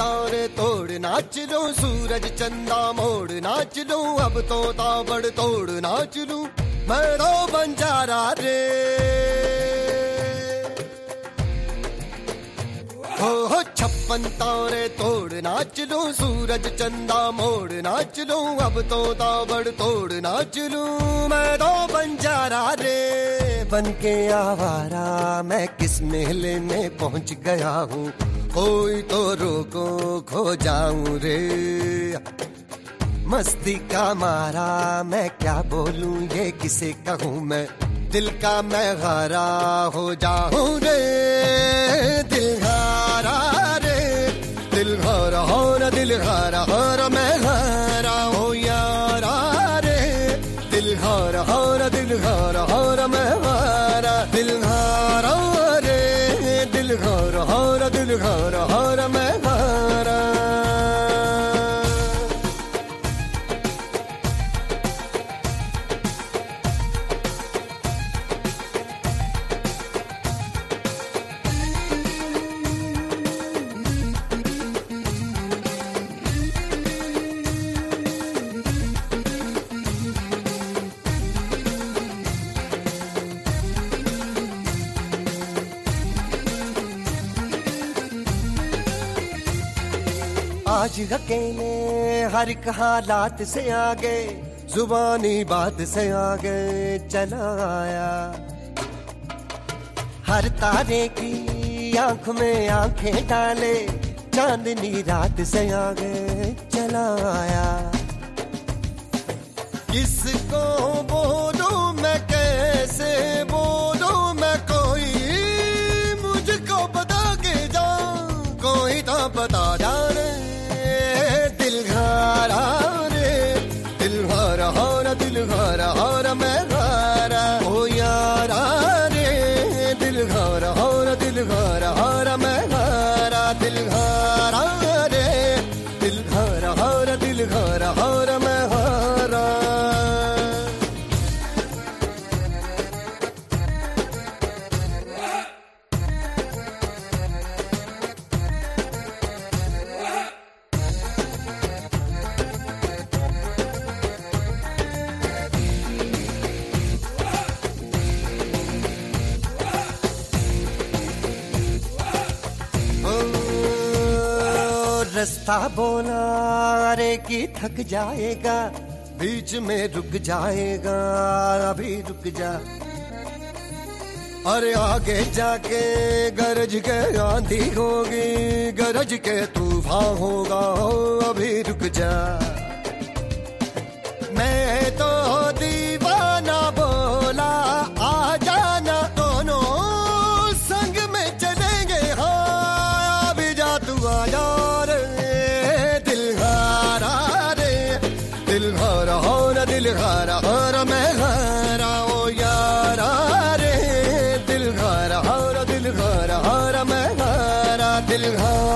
तारे तोड़ नाच लो, सूरज चंदा मोड़ नाच लो, अब तो ताबड़ तोड़ नाच लू मैं रो बंजारा रे हो हो, छप्पन तारे तोड़ नाच लो, सूरज चंदा मोड़ नाच लो, अब तो ताबड़ तोड़ नाच लू मैं तो बंजारा रे बन के आवारा, मैं किस मेले में पहुँच गया हूँ? कोई तो रोको खो जाऊँ रे। मस्ती का मारा मैं क्या बोलूँ, ये किसे कहूँ मैं? दिल का मैं हारा हो जाऊँ रे, दिल हारा रे। दिल हारा हो दिल हारा हारा मैं आज अकेले हर एक हालात से आगे, जुबानी बात से आगे चला आया हर तारे की आँख में आँखें डाले, चांदनी रात से आगे चला आया किसको बोलूँ दिल घारा रास्ता बोला, अरे की थक जाएगा? बीच में रुक जाएगा, अभी रुक जा। अरे आगे जाके गरज के आंधी होगी, गरज के तूफ़ान होगा, अभी रुक जा। मेरा दिल खारा और मैं खारा ओ यारा रे दिल खारा और दिल खारा और मैं खारा दिल खारा